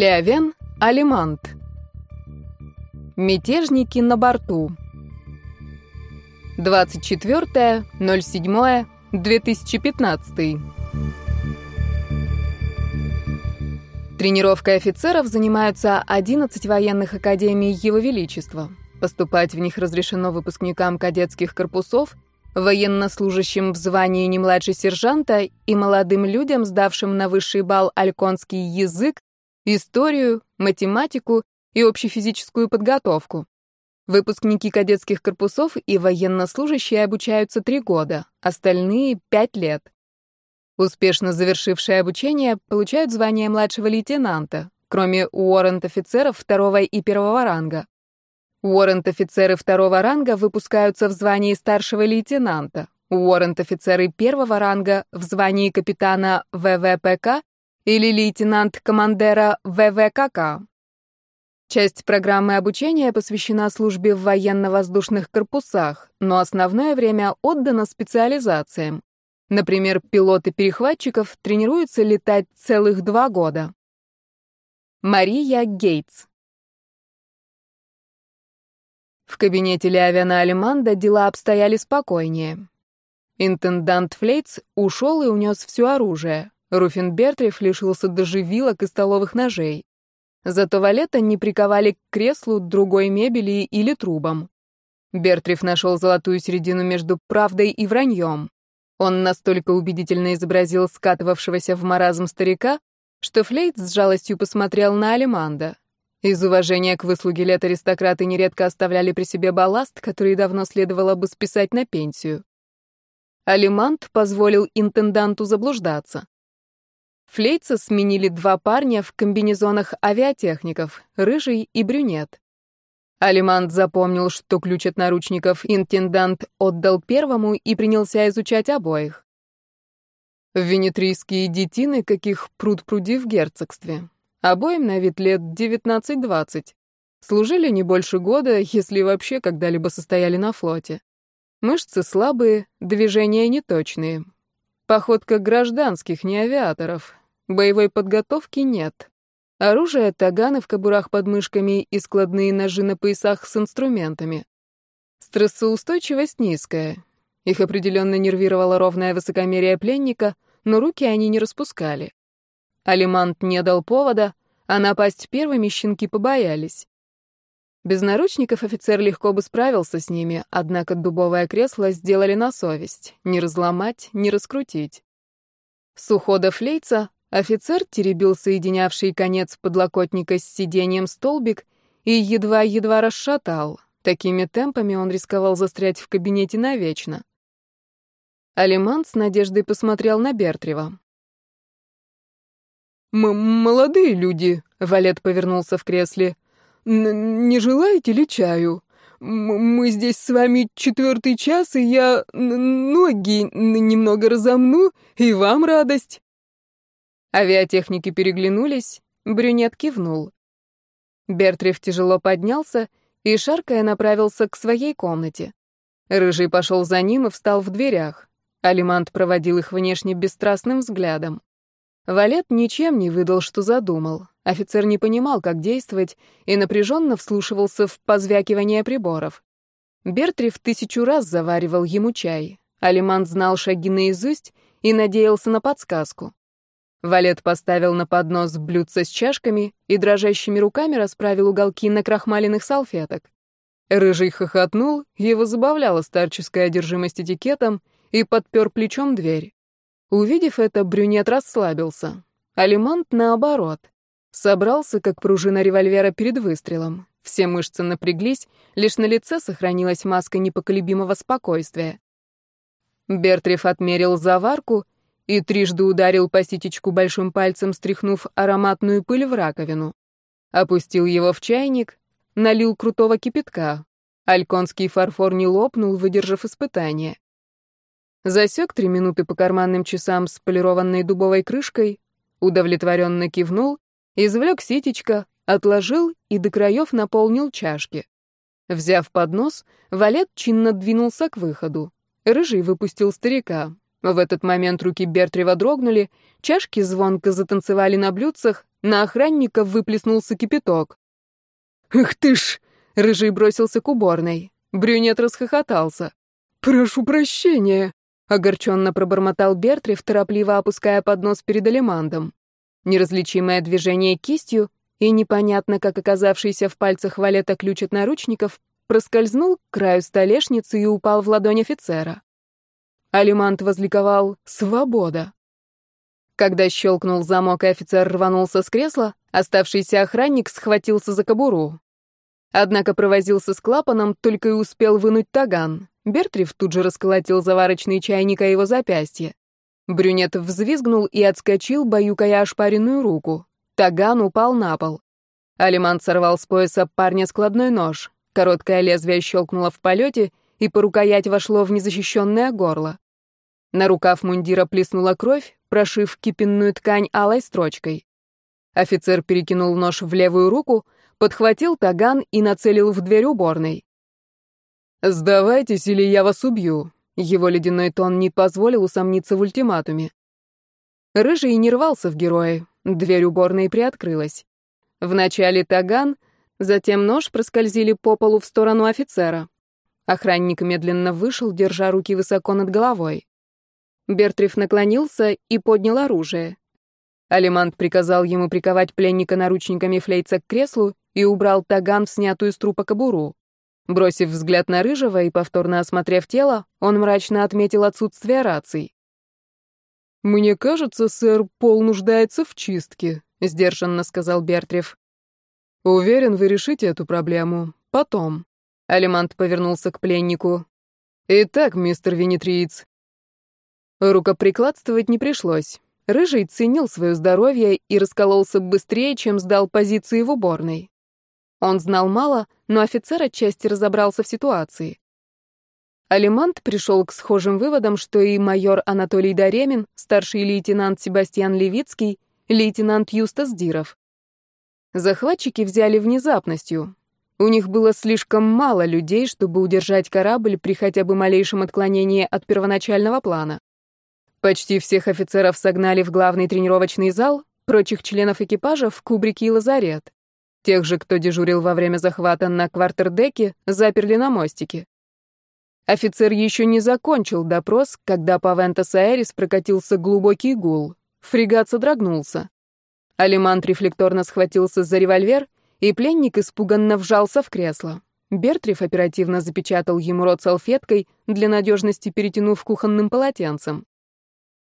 Леовен Алимант. Мятежники на борту. 24.07.2015. Тренировкой офицеров занимаются 11 военных академий Его Величества. Поступать в них разрешено выпускникам кадетских корпусов, военнослужащим в звании не младше сержанта и молодым людям, сдавшим на высший бал альконский язык, историю, математику и общефизическую подготовку. Выпускники кадетских корпусов и военнослужащие обучаются три года, остальные — пять лет. Успешно завершившие обучение получают звание младшего лейтенанта, кроме уоррент-офицеров второго и первого ранга. Уоррент-офицеры второго ранга выпускаются в звании старшего лейтенанта, уоррент-офицеры первого ранга в звании капитана ВВПК или лейтенант-командера ВВКК. Часть программы обучения посвящена службе в военно-воздушных корпусах, но основное время отдано специализациям. Например, пилоты перехватчиков тренируются летать целых два года. Мария Гейтс В кабинете Леовена Алиманда дела обстояли спокойнее. Интендант Флейтс ушел и унес все оружие. Руфин Бертриф лишился даже вилок и столовых ножей. Зато Валета не приковали к креслу, другой мебели или трубам. Бертриф нашел золотую середину между правдой и враньем. Он настолько убедительно изобразил скатывавшегося в маразм старика, что Флейт с жалостью посмотрел на Алиманда. Из уважения к выслуге лет аристократы нередко оставляли при себе балласт, который давно следовало бы списать на пенсию. Алимант позволил интенданту заблуждаться. Флейца сменили два парня в комбинезонах авиатехников, рыжий и брюнет. Алимант запомнил, что ключ от наручников интендант отдал первому и принялся изучать обоих. Венетрийские детины, каких пруд-пруди в герцогстве. Обоим на вид лет 19-20. Служили не больше года, если вообще когда-либо состояли на флоте. Мышцы слабые, движения неточные. Походка гражданских, не авиаторов. Боевой подготовки нет. Оружие, таганы в кобурах под мышками и складные ножи на поясах с инструментами. Стрессоустойчивость низкая. Их определенно нервировало ровное высокомерие пленника, но руки они не распускали. Алимант не дал повода, а напасть первыми щенки побоялись. Без наручников офицер легко бы справился с ними, однако дубовое кресло сделали на совесть. Не разломать, не раскрутить. С ухода флейца Офицер теребил соединявший конец подлокотника с сиденьем столбик и едва-едва расшатал. Такими темпами он рисковал застрять в кабинете навечно. Алиман с надеждой посмотрел на Бертрева. «Молодые люди», — Валет повернулся в кресле, — «не желаете ли чаю? Мы здесь с вами четвертый час, и я ноги немного разомну, и вам радость». Авиатехники переглянулись, брюнет кивнул. Бертрев тяжело поднялся и, шаркая, направился к своей комнате. Рыжий пошел за ним и встал в дверях. Алимант проводил их внешне бесстрастным взглядом. Валет ничем не выдал, что задумал. Офицер не понимал, как действовать, и напряженно вслушивался в позвякивание приборов. Бертрев тысячу раз заваривал ему чай. Алимант знал шаги наизусть и надеялся на подсказку. Валет поставил на поднос блюдце с чашками и дрожащими руками расправил уголки на крахмаленных салфеток. Рыжий хохотнул, его забавляла старческая одержимость этикетом и подпер плечом дверь. Увидев это, брюнет расслабился. Алимант, наоборот, собрался, как пружина револьвера перед выстрелом. Все мышцы напряглись, лишь на лице сохранилась маска непоколебимого спокойствия. Бертриф отмерил заварку и трижды ударил по ситечку большим пальцем, стряхнув ароматную пыль в раковину. Опустил его в чайник, налил крутого кипятка. Альконский фарфор не лопнул, выдержав испытание. Засек три минуты по карманным часам с полированной дубовой крышкой, удовлетворенно кивнул, извлек ситечко, отложил и до краев наполнил чашки. Взяв поднос, Валет чинно двинулся к выходу. Рыжий выпустил старика. В этот момент руки Бертрева дрогнули, чашки звонко затанцевали на блюдцах, на охранника выплеснулся кипяток. «Ах ты ж!» — Рыжий бросился к уборной. Брюнет расхохотался. «Прошу прощения!» — огорченно пробормотал Бертриф, торопливо опуская поднос перед Алимандом. Неразличимое движение кистью и непонятно, как оказавшийся в пальцах валета ключ от наручников, проскользнул к краю столешницы и упал в ладонь офицера. Алимант возликовал «Свобода!». Когда щелкнул замок и офицер рванулся с кресла, оставшийся охранник схватился за кобуру. Однако провозился с клапаном, только и успел вынуть таган. Бертриф тут же расколотил заварочный чайник о его запястье. Брюнет взвизгнул и отскочил, баюкая ошпаренную руку. Таган упал на пол. Алимант сорвал с пояса парня складной нож. Короткое лезвие щелкнуло в полете, и по рукоять вошло в незащищенное горло. На рукав мундира плеснула кровь, прошив кипенную ткань алой строчкой. Офицер перекинул нож в левую руку, подхватил таган и нацелил в дверь уборной. «Сдавайтесь, или я вас убью», его ледяной тон не позволил усомниться в ультиматуме. Рыжий не рвался в герои, дверь уборной приоткрылась. Вначале таган, затем нож проскользили по полу в сторону офицера. Охранник медленно вышел, держа руки высоко над головой. Бертриф наклонился и поднял оружие. Алимант приказал ему приковать пленника наручниками флейца к креслу и убрал таган в снятую с трупа кобуру. Бросив взгляд на Рыжего и повторно осмотрев тело, он мрачно отметил отсутствие раций. «Мне кажется, сэр, Пол нуждается в чистке», — сдержанно сказал Бертрев. «Уверен, вы решите эту проблему. Потом». Алимант повернулся к пленнику. «Итак, мистер Венетриец, Рукоприкладствовать не пришлось. Рыжий ценил свое здоровье и раскололся быстрее, чем сдал позиции в уборной. Он знал мало, но офицер отчасти разобрался в ситуации. Алимант пришел к схожим выводам, что и майор Анатолий Даремин, старший лейтенант Себастьян Левицкий, лейтенант Юстас Диров. Захватчики взяли внезапностью. У них было слишком мало людей, чтобы удержать корабль при хотя бы малейшем отклонении от первоначального плана. Почти всех офицеров согнали в главный тренировочный зал, прочих членов экипажа в кубрики и лазарет. Тех же, кто дежурил во время захвата на квартердеке, заперли на мостике. Офицер еще не закончил допрос, когда по Вентас-Аэрис прокатился глубокий гул. Фрегат содрогнулся. Алимант рефлекторно схватился за револьвер, и пленник испуганно вжался в кресло. Бертриф оперативно запечатал ему рот салфеткой, для надежности перетянув кухонным полотенцем.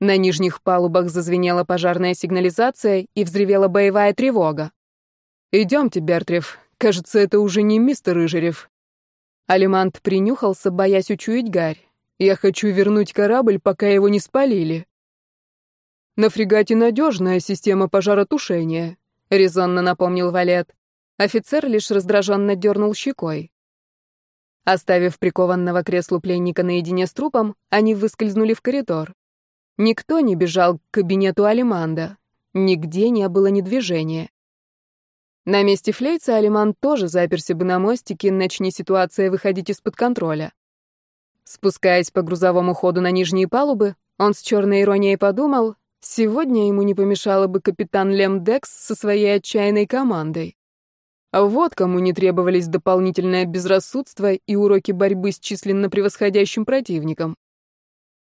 На нижних палубах зазвенела пожарная сигнализация и взревела боевая тревога. «Идемте, Бертрев. Кажется, это уже не мистер Рыжерев». Алимант принюхался, боясь учуять гарь. «Я хочу вернуть корабль, пока его не спалили». «На фрегате надежная система пожаротушения», — резонно напомнил Валет. Офицер лишь раздраженно дернул щекой. Оставив прикованного креслу пленника наедине с трупом, они выскользнули в коридор. Никто не бежал к кабинету Алиманда. Нигде не было ни движения. На месте Флейца Алиман тоже заперся бы на мостике, начни ситуация выходить из-под контроля. Спускаясь по грузовому ходу на нижние палубы, он с черной иронией подумал, сегодня ему не помешало бы капитан Лем Декс со своей отчаянной командой. А вот кому не требовались дополнительное безрассудство и уроки борьбы с численно превосходящим противником.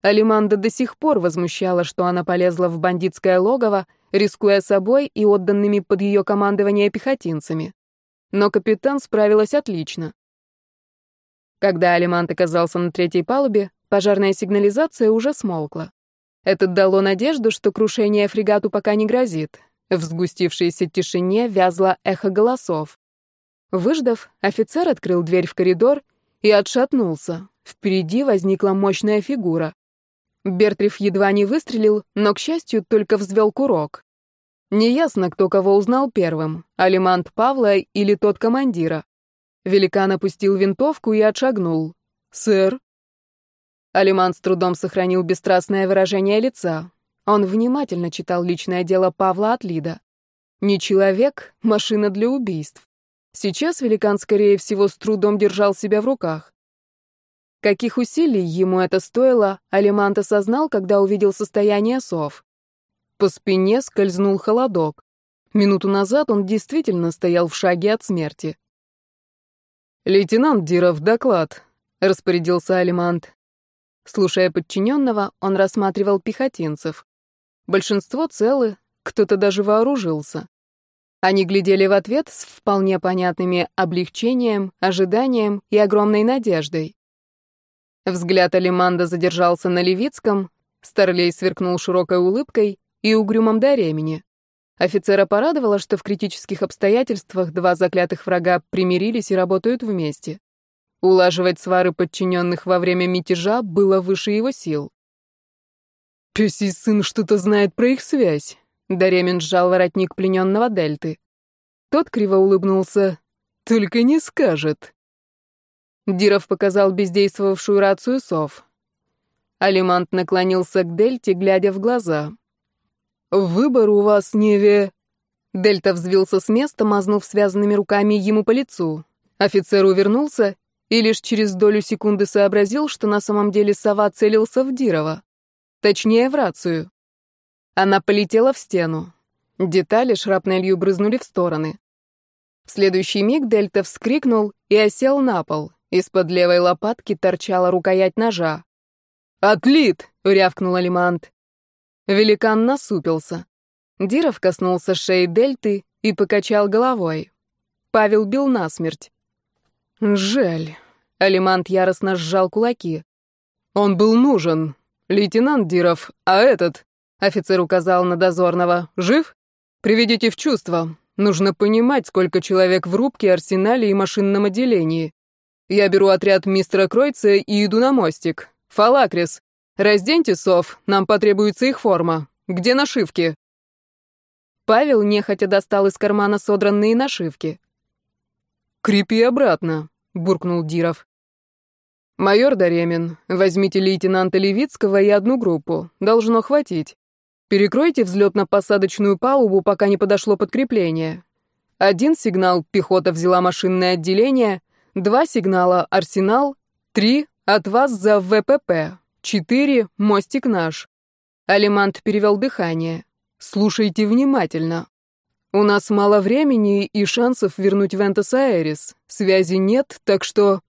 Алиманда до сих пор возмущала, что она полезла в бандитское логово, рискуя собой и отданными под ее командование пехотинцами. Но капитан справилась отлично. Когда Алимант оказался на третьей палубе, пожарная сигнализация уже смолкла. Это дало надежду, что крушение фрегату пока не грозит. В сгустившейся тишине вязло эхо голосов. Выждав, офицер открыл дверь в коридор и отшатнулся. Впереди возникла мощная фигура. Бертриф едва не выстрелил, но, к счастью, только взвел курок. Неясно, кто кого узнал первым, алимант Павла или тот командира. Великан опустил винтовку и отшагнул. «Сэр?» Алимант с трудом сохранил бесстрастное выражение лица. Он внимательно читал личное дело Павла от Лида. Не человек, машина для убийств. Сейчас великан, скорее всего, с трудом держал себя в руках. Каких усилий ему это стоило, Алимант осознал, когда увидел состояние сов. По спине скользнул холодок. Минуту назад он действительно стоял в шаге от смерти. «Лейтенант Диров, доклад», — распорядился Алимант. Слушая подчиненного, он рассматривал пехотинцев. Большинство целы, кто-то даже вооружился. Они глядели в ответ с вполне понятными облегчением, ожиданием и огромной надеждой. Взгляд Алиманда задержался на Левицком, Старлей сверкнул широкой улыбкой и угрюмом до. Офицера порадовало, что в критических обстоятельствах два заклятых врага примирились и работают вместе. Улаживать свары подчиненных во время мятежа было выше его сил. «Пёсий сын что-то знает про их связь», — Даремин сжал воротник плененного Дельты. Тот криво улыбнулся. «Только не скажет». Диров показал бездействовавшую рацию сов. Алимант наклонился к Дельте, глядя в глаза. «Выбор у вас, Неве...» Дельта взвился с места, мазнув связанными руками ему по лицу. Офицер увернулся и лишь через долю секунды сообразил, что на самом деле сова целился в Дирова. Точнее, в рацию. Она полетела в стену. Детали шрапнелью брызнули в стороны. В следующий миг Дельта вскрикнул и осел на пол. Из-под левой лопатки торчала рукоять ножа. «Отлит!» — рявкнул Алимант. Великан насупился. Диров коснулся шеи Дельты и покачал головой. Павел бил насмерть. «Жаль». Алимант яростно сжал кулаки. «Он был нужен. Лейтенант Диров, а этот...» Офицер указал на дозорного. «Жив? Приведите в чувство. Нужно понимать, сколько человек в рубке, арсенале и машинном отделении. Я беру отряд мистера Кройца и иду на мостик. Фалакрис, разденьте сов, нам потребуется их форма. Где нашивки?» Павел нехотя достал из кармана содранные нашивки. «Крепи обратно», — буркнул Диров. «Майор Даремин, возьмите лейтенанта Левицкого и одну группу. Должно хватить. Перекройте взлетно-посадочную палубу, пока не подошло подкрепление. Один сигнал — пехота взяла машинное отделение, Два сигнала «Арсенал», три «От вас за ВПП», четыре «Мостик наш». Алимант перевел дыхание. «Слушайте внимательно. У нас мало времени и шансов вернуть Вентас Аэрис. Связи нет, так что...»